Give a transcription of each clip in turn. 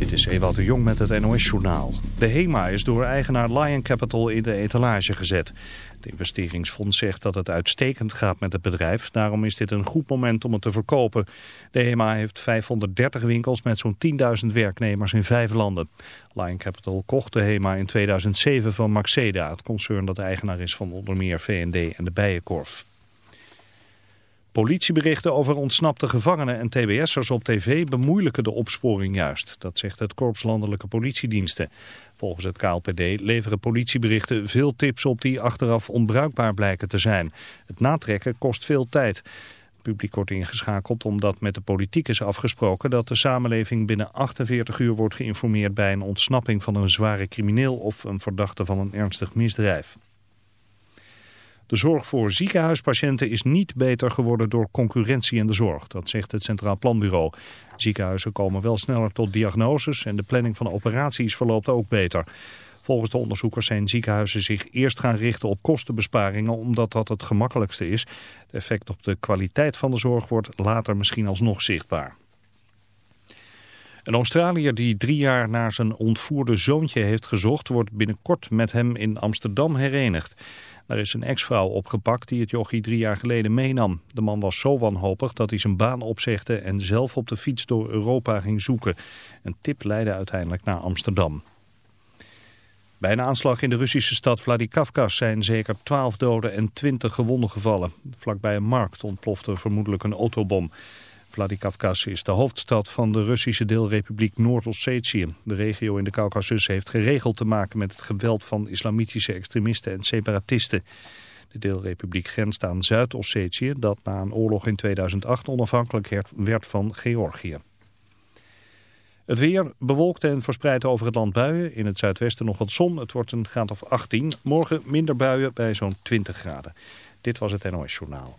Dit is Ewout de Jong met het NOS journaal. De HEMA is door eigenaar Lion Capital in de etalage gezet. Het investeringsfonds zegt dat het uitstekend gaat met het bedrijf. Daarom is dit een goed moment om het te verkopen. De HEMA heeft 530 winkels met zo'n 10.000 werknemers in vijf landen. Lion Capital kocht de HEMA in 2007 van Maxeda, het concern dat eigenaar is van onder meer V&D en de Bijenkorf. Politieberichten over ontsnapte gevangenen en tbs'ers op tv bemoeilijken de opsporing juist. Dat zegt het Korps Landelijke Politiediensten. Volgens het KLPD leveren politieberichten veel tips op die achteraf onbruikbaar blijken te zijn. Het natrekken kost veel tijd. Het publiek wordt ingeschakeld omdat met de politiek is afgesproken dat de samenleving binnen 48 uur wordt geïnformeerd bij een ontsnapping van een zware crimineel of een verdachte van een ernstig misdrijf. De zorg voor ziekenhuispatiënten is niet beter geworden door concurrentie in de zorg. Dat zegt het Centraal Planbureau. Ziekenhuizen komen wel sneller tot diagnoses en de planning van operaties verloopt ook beter. Volgens de onderzoekers zijn ziekenhuizen zich eerst gaan richten op kostenbesparingen omdat dat het gemakkelijkste is. Het effect op de kwaliteit van de zorg wordt later misschien alsnog zichtbaar. Een Australiër die drie jaar naar zijn ontvoerde zoontje heeft gezocht... wordt binnenkort met hem in Amsterdam herenigd. Er is een ex-vrouw opgepakt die het jochie drie jaar geleden meenam. De man was zo wanhopig dat hij zijn baan opzegde en zelf op de fiets door Europa ging zoeken. Een tip leidde uiteindelijk naar Amsterdam. Bij een aanslag in de Russische stad Vladikavkaz zijn zeker 12 doden en 20 gewonden gevallen. Vlakbij een markt ontplofte vermoedelijk een autobom. Vladikavkaz is de hoofdstad van de Russische deelrepubliek Noord-Ossetië. De regio in de Caucasus heeft geregeld te maken met het geweld van islamitische extremisten en separatisten. De deelrepubliek grenst aan Zuid-Ossetië, dat na een oorlog in 2008 onafhankelijk werd van Georgië. Het weer bewolkt en verspreid over het land buien. In het zuidwesten nog wat zon. Het wordt een graad of 18. Morgen minder buien bij zo'n 20 graden. Dit was het NOS Journaal.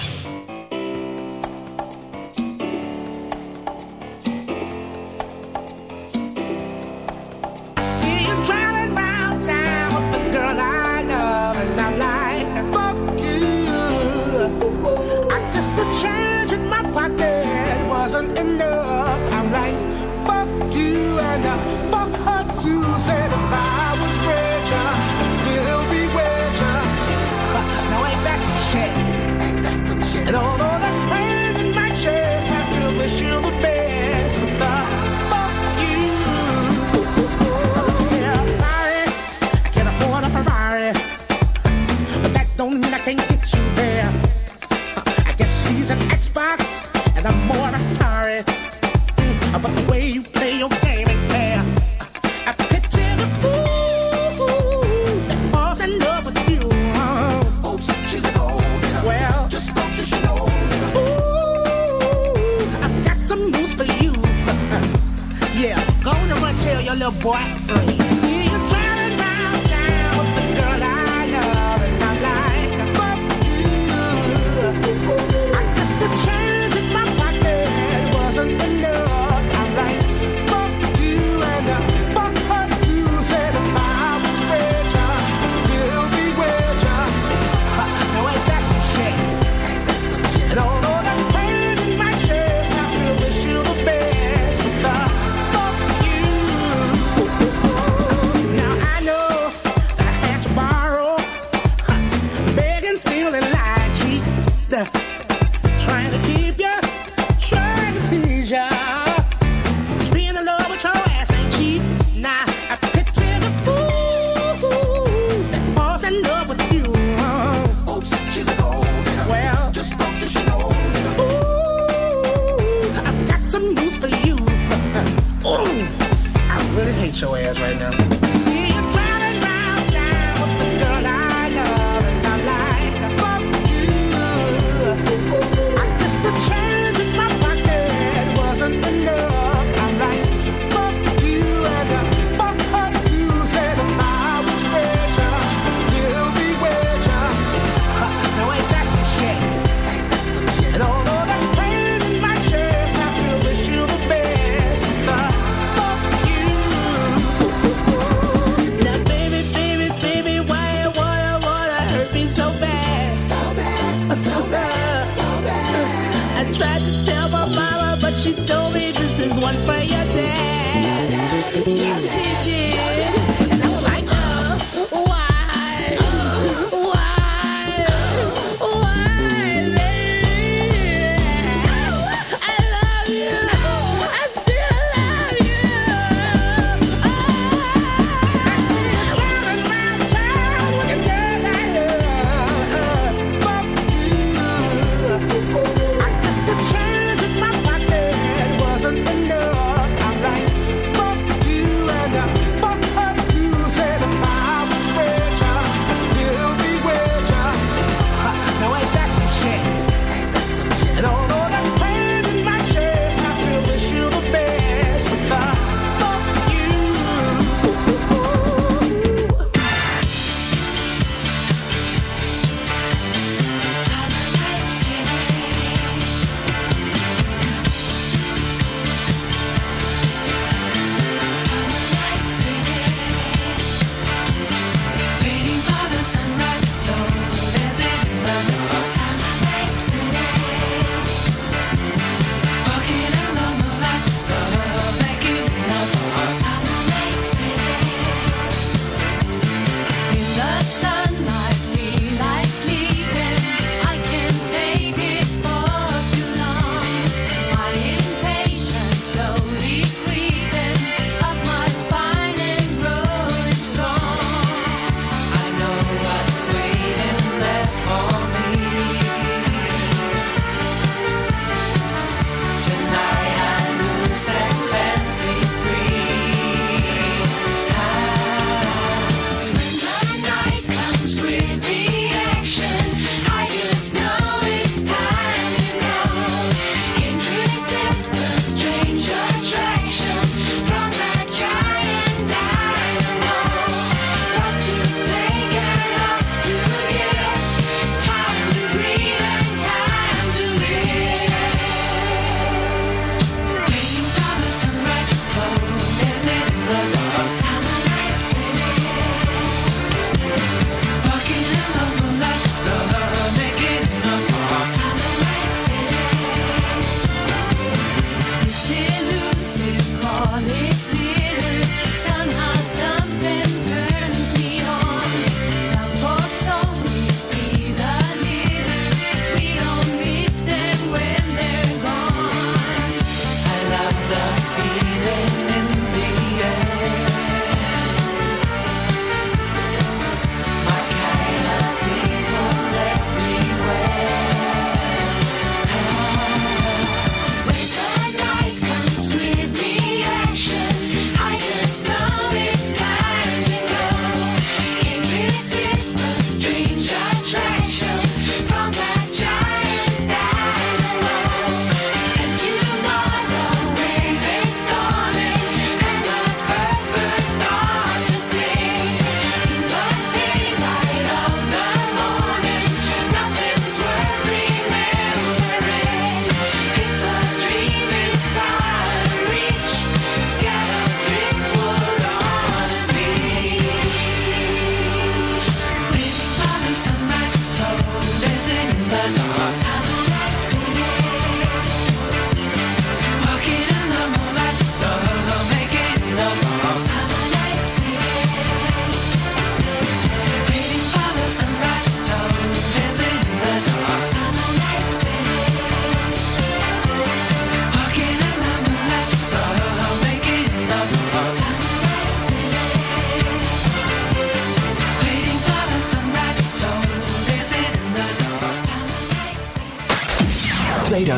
news for you. yeah, go on and run tell your little boy freeze.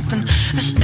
something.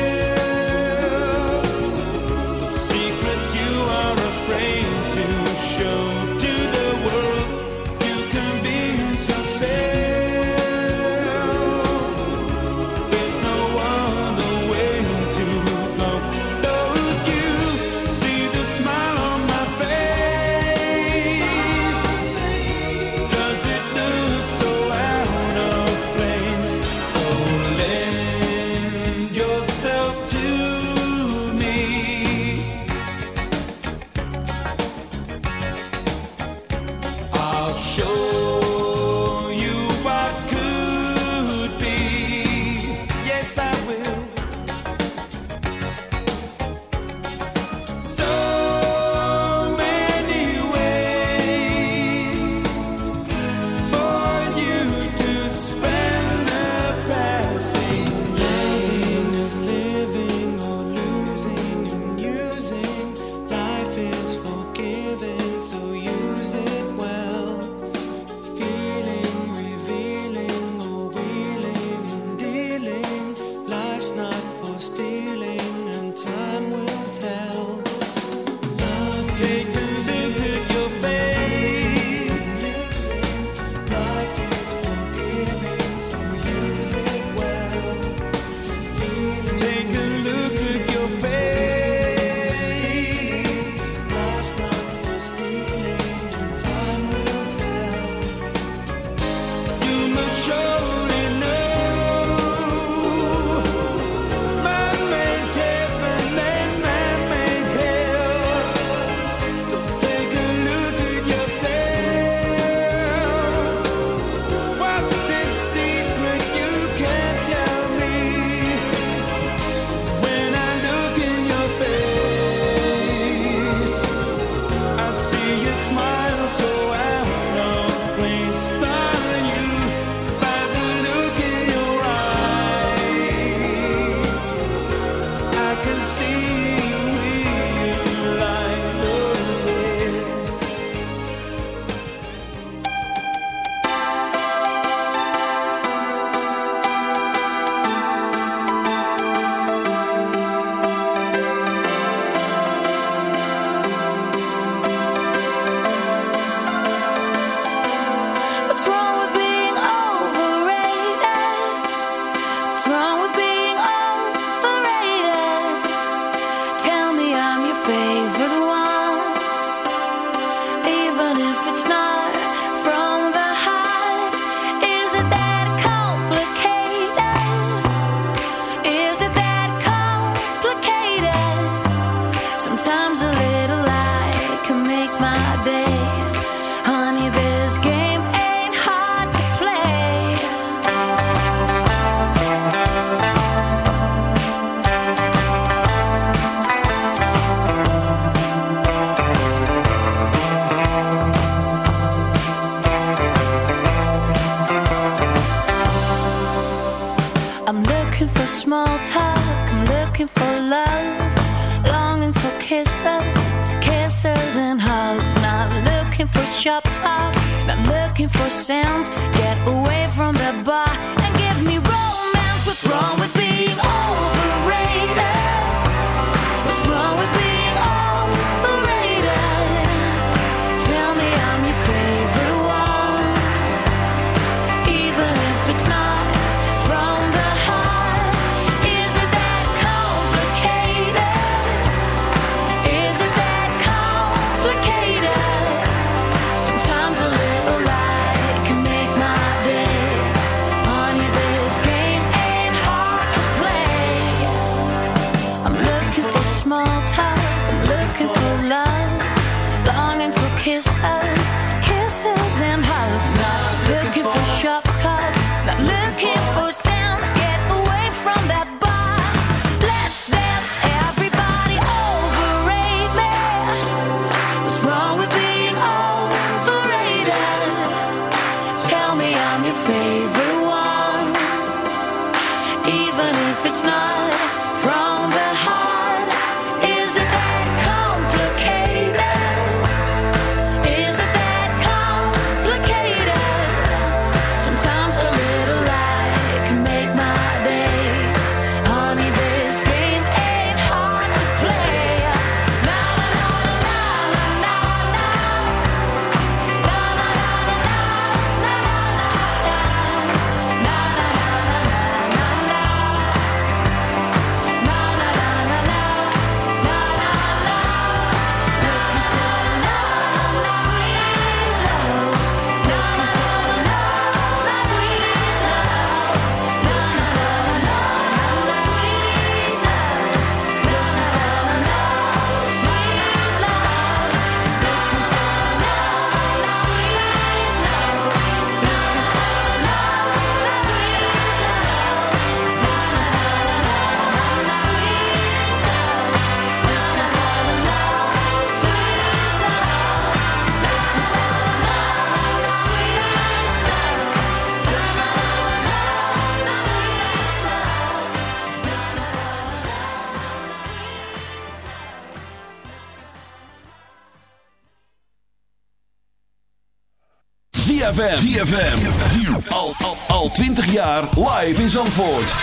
ZFM. ZFM. Al, al, al 20 jaar live in Zandvoort.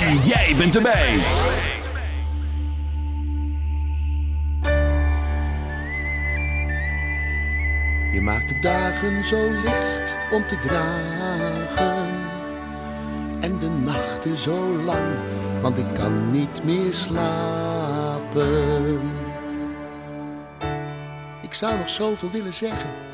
En jij bent erbij. Je maakt de dagen zo licht om te dragen. En de nachten zo lang, want ik kan niet meer slapen. Ik zou nog zoveel willen zeggen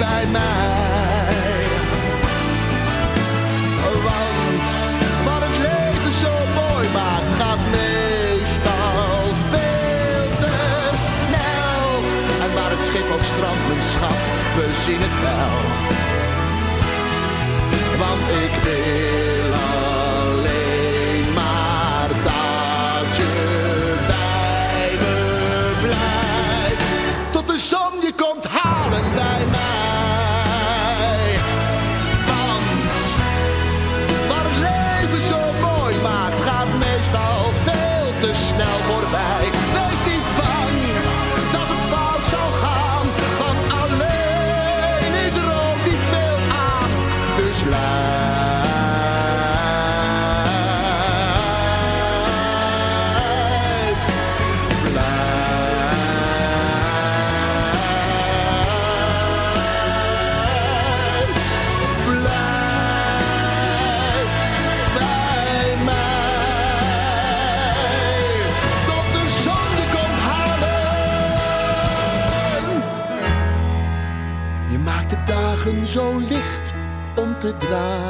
bij mij. Want wat het leven zo mooi maakt, gaat meestal veel te snel. En waar het schip ook strandt, mijn schat, we zien het wel. Want ik wil om